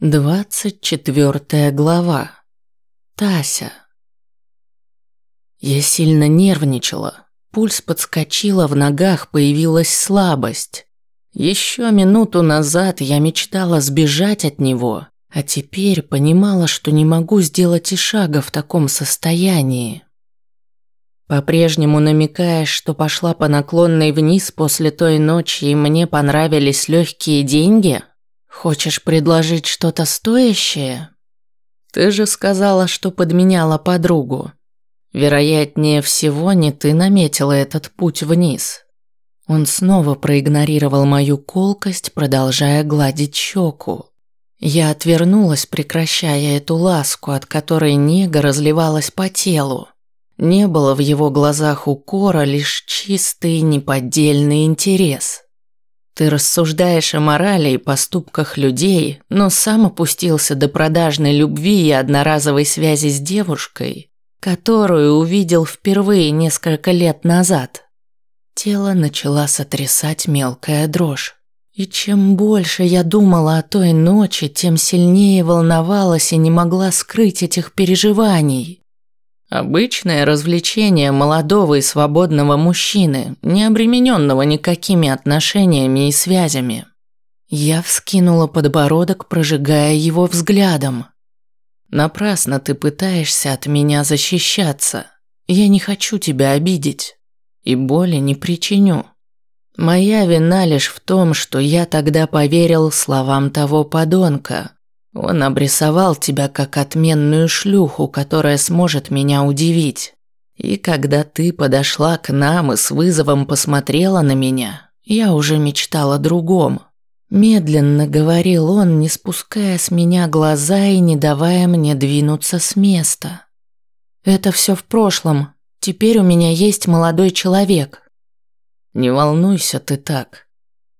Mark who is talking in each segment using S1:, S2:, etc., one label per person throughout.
S1: Двадцать четвертая глава. Тася. Я сильно нервничала. Пульс подскочила, в ногах появилась слабость. Еще минуту назад я мечтала сбежать от него, а теперь понимала, что не могу сделать и шага в таком состоянии. По-прежнему намекаешь, что пошла по наклонной вниз после той ночи и мне понравились легкие деньги? Хочешь предложить что-то стоящее? Ты же сказала, что подменяла подругу. Вероятнее всего, не ты наметила этот путь вниз. Он снова проигнорировал мою колкость, продолжая гладить щеку. Я отвернулась, прекращая эту ласку, от которой нега разливалась по телу. Не было в его глазах укора, лишь чистый неподдельный интерес. Ты рассуждаешь о морали и поступках людей, но сам опустился до продажной любви и одноразовой связи с девушкой, которую увидел впервые несколько лет назад. Тело начала сотрясать мелкая дрожь. И чем больше я думала о той ночи, тем сильнее волновалась и не могла скрыть этих переживаний. Обычное развлечение молодого и свободного мужчины, не обремененного никакими отношениями и связями. Я вскинула подбородок, прожигая его взглядом. Напрасно ты пытаешься от меня защищаться. Я не хочу тебя обидеть и боли не причиню. Моя вина лишь в том, что я тогда поверил словам того подонка, он обрисовал тебя как отменную шлюху, которая сможет меня удивить. И когда ты подошла к нам и с вызовом посмотрела на меня, я уже мечтала о другом. Медленно говорил он, не спуская с меня глаза и не давая мне двинуться с места. Это все в прошлом. Теперь у меня есть молодой человек. Не волнуйся ты так,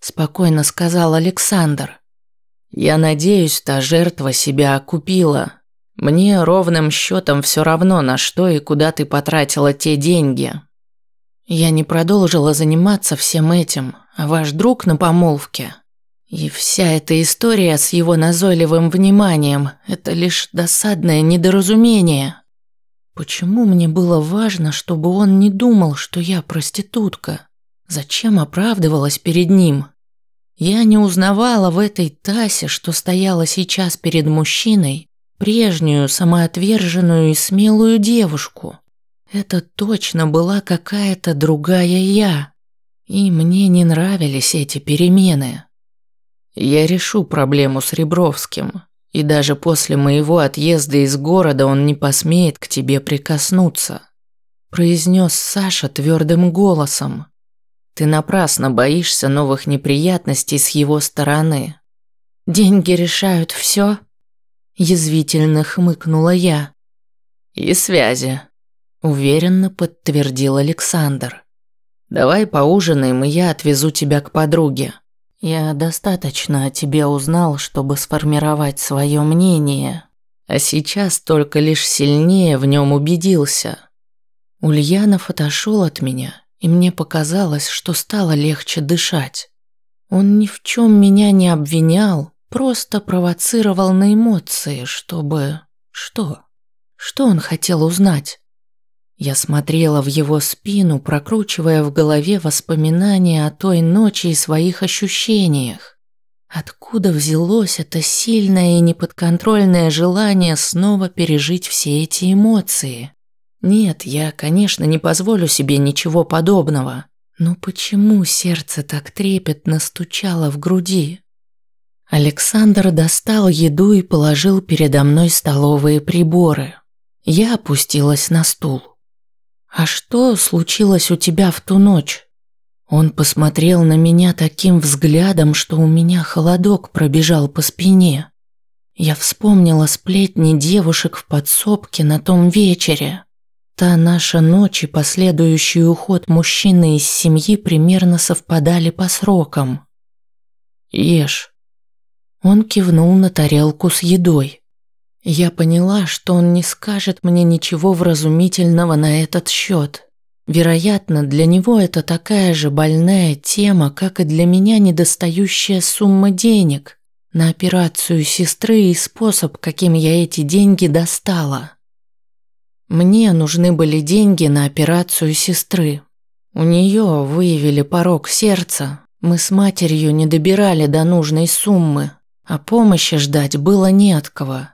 S1: спокойно сказал Александр. Я надеюсь, та жертва себя окупила. Мне ровным счетом все равно, на что и куда ты потратила те деньги. Я не продолжила заниматься всем этим, а ваш друг на помолвке. И вся эта история с его назойливым вниманием – это лишь досадное недоразумение. Почему мне было важно, чтобы он не думал, что я проститутка? Зачем оправдывалась перед ним? Я не узнавала в этой Тасе, что стояла сейчас перед мужчиной, прежнюю самоотверженную и смелую девушку. Это точно была какая-то другая я. И мне не нравились эти перемены. Я решу проблему с Ребровским, и даже после моего отъезда из города он не посмеет к тебе прикоснуться, произнес Саша твердым голосом. Ты напрасно боишься новых неприятностей с его стороны. Деньги решают все? Язвительно хмыкнула я. И связи, уверенно подтвердил Александр. Давай поужинаем, и я отвезу тебя к подруге. Я достаточно о тебе узнал, чтобы сформировать свое мнение, а сейчас только лишь сильнее в нем убедился. Ульянов отошел от меня и мне показалось, что стало легче дышать. Он ни в чем меня не обвинял, просто провоцировал на эмоции, чтобы... Что? Что он хотел узнать? Я смотрела в его спину, прокручивая в голове воспоминания о той ночи и своих ощущениях. Откуда взялось это сильное и неподконтрольное желание снова пережить все эти эмоции? Нет, я, конечно, не позволю себе ничего подобного. Но почему сердце так трепетно стучало в груди? Александр достал еду и положил передо мной столовые приборы. Я опустилась на стул. «А что случилось у тебя в ту ночь?» Он посмотрел на меня таким взглядом, что у меня холодок пробежал по спине. Я вспомнила сплетни девушек в подсобке на том вечере. Та наша ночь и последующий уход мужчины из семьи примерно совпадали по срокам. «Ешь». Он кивнул на тарелку с едой. Я поняла, что он не скажет мне ничего вразумительного на этот счет. Вероятно, для него это такая же больная тема, как и для меня недостающая сумма денег. на операцию сестры и способ, каким я эти деньги достала. Мне нужны были деньги на операцию сестры. У нее выявили порог сердца. Мы с матерью не добирали до нужной суммы, а помощи ждать было не от кого.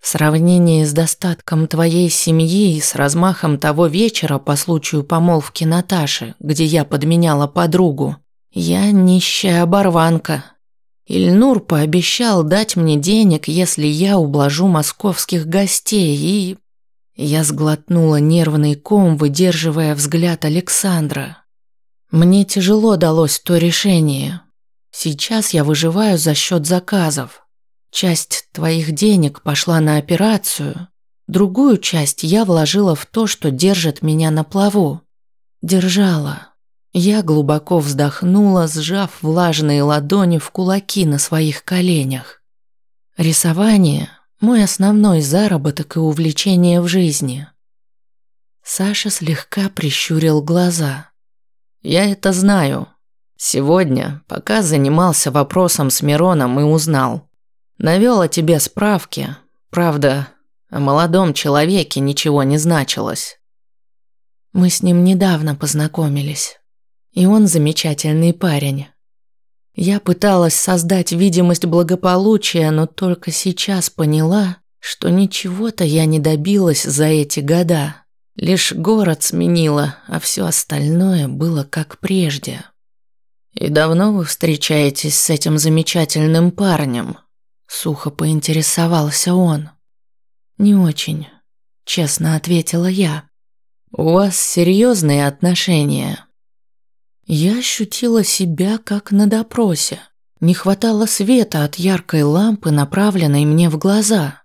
S1: В сравнении с достатком твоей семьи и с размахом того вечера по случаю помолвки Наташи, где я подменяла подругу, я нищая оборванка. Ильнур пообещал дать мне денег, если я ублажу московских гостей, и... Я сглотнула нервный ком, выдерживая взгляд Александра. Мне тяжело далось то решение. Сейчас я выживаю за счет заказов. Часть твоих денег пошла на операцию, другую часть я вложила в то, что держит меня на плаву. Держала. Я глубоко вздохнула, сжав влажные ладони в кулаки на своих коленях. Рисование – мой основной заработок и увлечение в жизни. Саша слегка прищурил глаза. «Я это знаю. Сегодня, пока занимался вопросом с Мироном и узнал. Навёл о тебе справки. Правда, о молодом человеке ничего не значилось. Мы с ним недавно познакомились. И он замечательный парень. Я пыталась создать видимость благополучия, но только сейчас поняла, что ничего-то я не добилась за эти года. Лишь город сменила, а все остальное было как прежде. «И давно вы встречаетесь с этим замечательным парнем?» Сухо поинтересовался он. «Не очень», – честно ответила я. «У вас серьезные отношения?» Я ощутила себя как на допросе. Не хватало света от яркой лампы, направленной мне в глаза.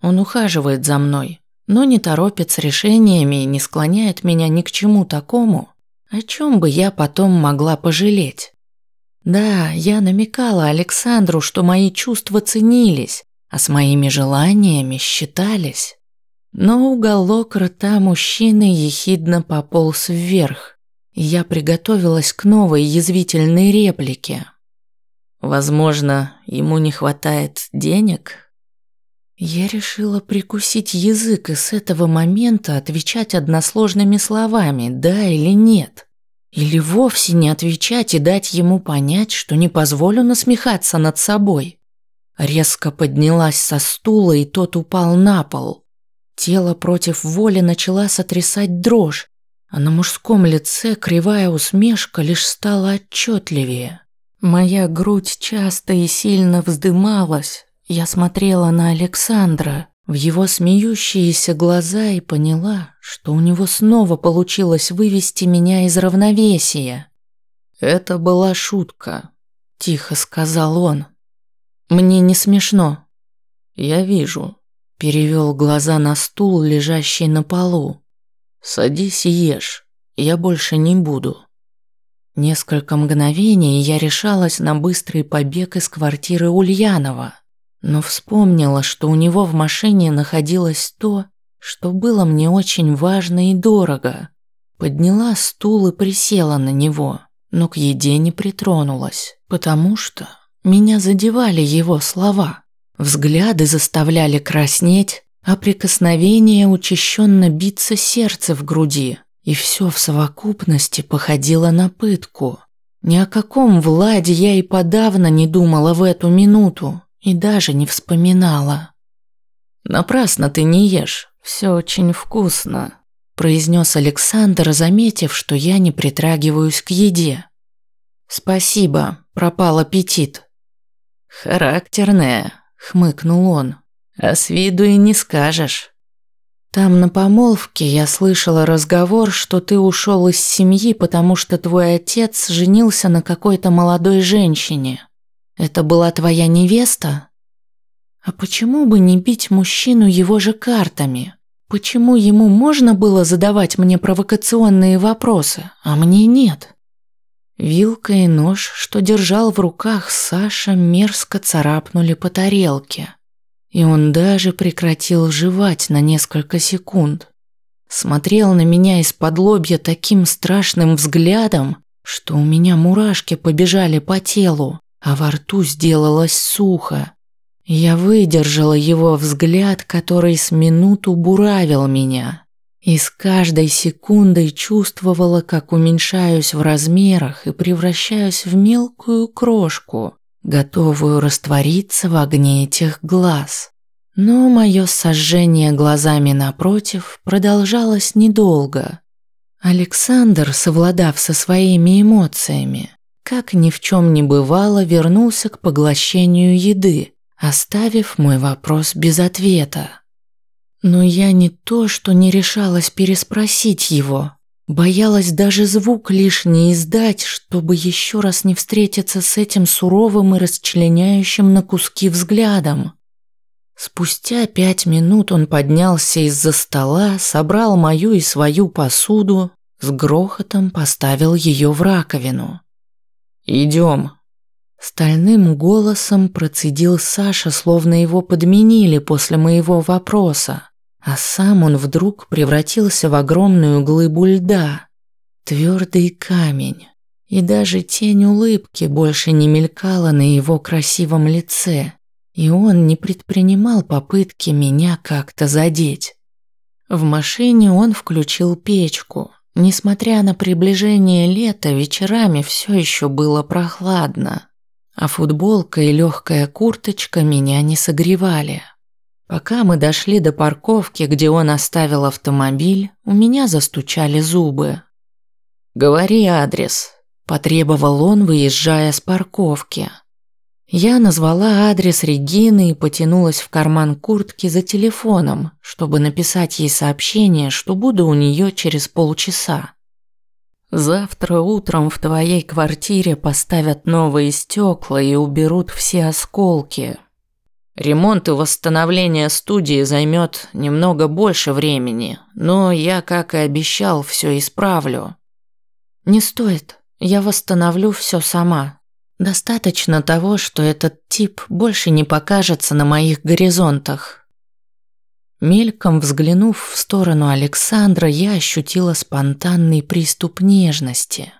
S1: Он ухаживает за мной, но не торопит с решениями и не склоняет меня ни к чему такому, о чем бы я потом могла пожалеть. Да, я намекала Александру, что мои чувства ценились, а с моими желаниями считались. Но уголок рта мужчины ехидно пополз вверх, я приготовилась к новой язвительной реплике. Возможно, ему не хватает денег? Я решила прикусить язык и с этого момента отвечать односложными словами «да» или «нет». Или вовсе не отвечать и дать ему понять, что не позволю насмехаться над собой. Резко поднялась со стула, и тот упал на пол. Тело против воли начала сотрясать дрожь, а на мужском лице кривая усмешка лишь стала отчетливее. Моя грудь часто и сильно вздымалась. Я смотрела на Александра, в его смеющиеся глаза и поняла, что у него снова получилось вывести меня из равновесия. «Это была шутка», – тихо сказал он. «Мне не смешно». «Я вижу», – перевел глаза на стул, лежащий на полу. «Садись и ешь, я больше не буду». Несколько мгновений я решалась на быстрый побег из квартиры Ульянова – но вспомнила, что у него в машине находилось то, что было мне очень важно и дорого. Подняла стул и присела на него, но к еде не притронулась, потому что меня задевали его слова. Взгляды заставляли краснеть, а прикосновение учащенно биться сердце в груди, и все в совокупности походило на пытку. Ни о каком Владе я и подавно не думала в эту минуту и даже не вспоминала. «Напрасно ты не ешь, все очень вкусно», – произнес Александр, заметив, что я не притрагиваюсь к еде. «Спасибо, пропал аппетит». «Характерная», – хмыкнул он, – «а с виду и не скажешь». Там на помолвке я слышала разговор, что ты ушел из семьи, потому что твой отец женился на какой-то молодой женщине. Это была твоя невеста? А почему бы не бить мужчину его же картами? Почему ему можно было задавать мне провокационные вопросы, а мне нет? Вилка и нож, что держал в руках Саша, мерзко царапнули по тарелке. И он даже прекратил жевать на несколько секунд. Смотрел на меня из-под лобья таким страшным взглядом, что у меня мурашки побежали по телу. а во рту сделалось сухо. Я выдержала его взгляд, который с минуту буравил меня. И с каждой секундой чувствовала, как уменьшаюсь в размерах и превращаюсь в мелкую крошку, готовую раствориться в огне этих глаз. Но мое сожжение глазами напротив продолжалось недолго. Александр, совладав со своими эмоциями, как ни в чем не бывало, вернулся к поглощению еды, оставив мой вопрос без ответа. Но я не то, что не решалась переспросить его, боялась даже звук лишний издать, чтобы еще раз не встретиться с этим суровым и расчленяющим на куски взглядом. Спустя пять минут он поднялся из-за стола, собрал мою и свою посуду, с грохотом поставил ее в раковину. «Идем». Стальным голосом процедил Саша, словно его подменили после моего вопроса, а сам он вдруг превратился в огромную глыбу льда, твердый камень, и даже тень улыбки больше не мелькала на его красивом лице и он не предпринимал попытки меня как-то задеть. В машине он включил печку. Несмотря на приближение лета, вечерами все еще было прохладно, а футболка и легкая курточка меня не согревали. Пока мы дошли до парковки, где он оставил автомобиль, у меня застучали зубы. «Говори адрес», – потребовал он, выезжая с парковки. Я назвала адрес Регины и потянулась в карман куртки за телефоном, чтобы написать ей сообщение, что буду у нее через полчаса. Завтра утром в твоей квартире поставят новые стекла и уберут все осколки. Ремонт и восстановление студии займет немного больше времени, но я, как и обещал, все исправлю. Не стоит, я восстановлю все сама, Достаточно того, что этот тип больше не покажется на моих горизонтах. Мельком взглянув в сторону Александра, я ощутила спонтанный приступ нежности.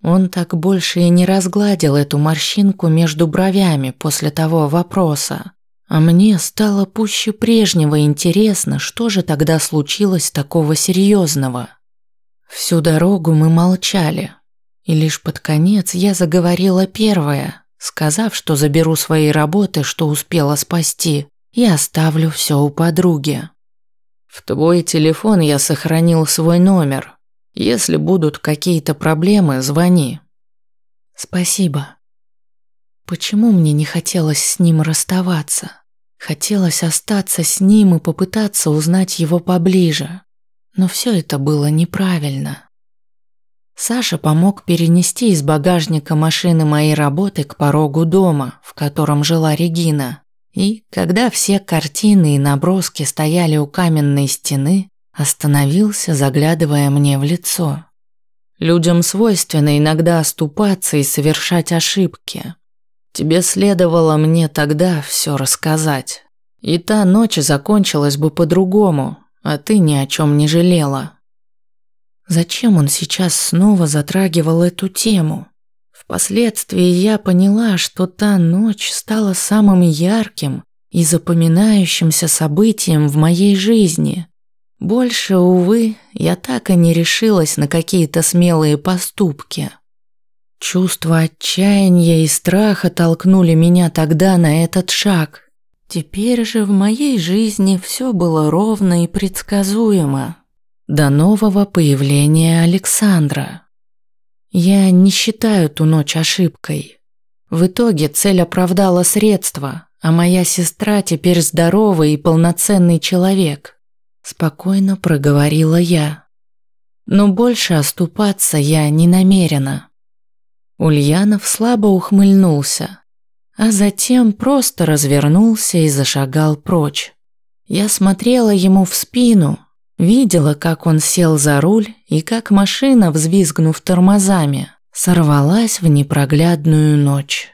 S1: Он так больше и не разгладил эту морщинку между бровями после того вопроса. А мне стало пуще прежнего интересно, что же тогда случилось такого серьезного. Всю дорогу мы молчали, и лишь под конец я заговорила первая, сказав, что заберу свои работы, что успела спасти, и оставлю все у подруги. В твой телефон я сохранил свой номер. Если будут какие-то проблемы, звони. Спасибо. Почему мне не хотелось с ним расставаться? Хотелось остаться с ним и попытаться узнать его поближе. Но все это было неправильно. Саша помог перенести из багажника машины моей работы к порогу дома, в котором жила Регина. И, когда все картины и наброски стояли у каменной стены, остановился, заглядывая мне в лицо. Людям свойственно иногда оступаться и совершать ошибки. Тебе следовало мне тогда все рассказать. И та ночь закончилась бы по-другому, а ты ни о чем не жалела. Зачем он сейчас снова затрагивал эту тему? Впоследствии я поняла, что та ночь стала самым ярким и запоминающимся событием в моей жизни. Больше, увы, я так и не решилась на какие-то смелые поступки. Чувство отчаяния и страха толкнули меня тогда на этот шаг. Теперь же в моей жизни все было ровно и предсказуемо до нового появления Александра. Я не считаю ту ночь ошибкой. В итоге цель оправдала средства, а моя сестра теперь здоровый и полноценный человек. Спокойно проговорила я. Но больше оступаться я не намерена. Ульянов слабо ухмыльнулся, а затем просто развернулся и зашагал прочь. Я смотрела ему в спину, Видела, как он сел за руль и как машина, взвизгнув тормозами, сорвалась в непроглядную ночь.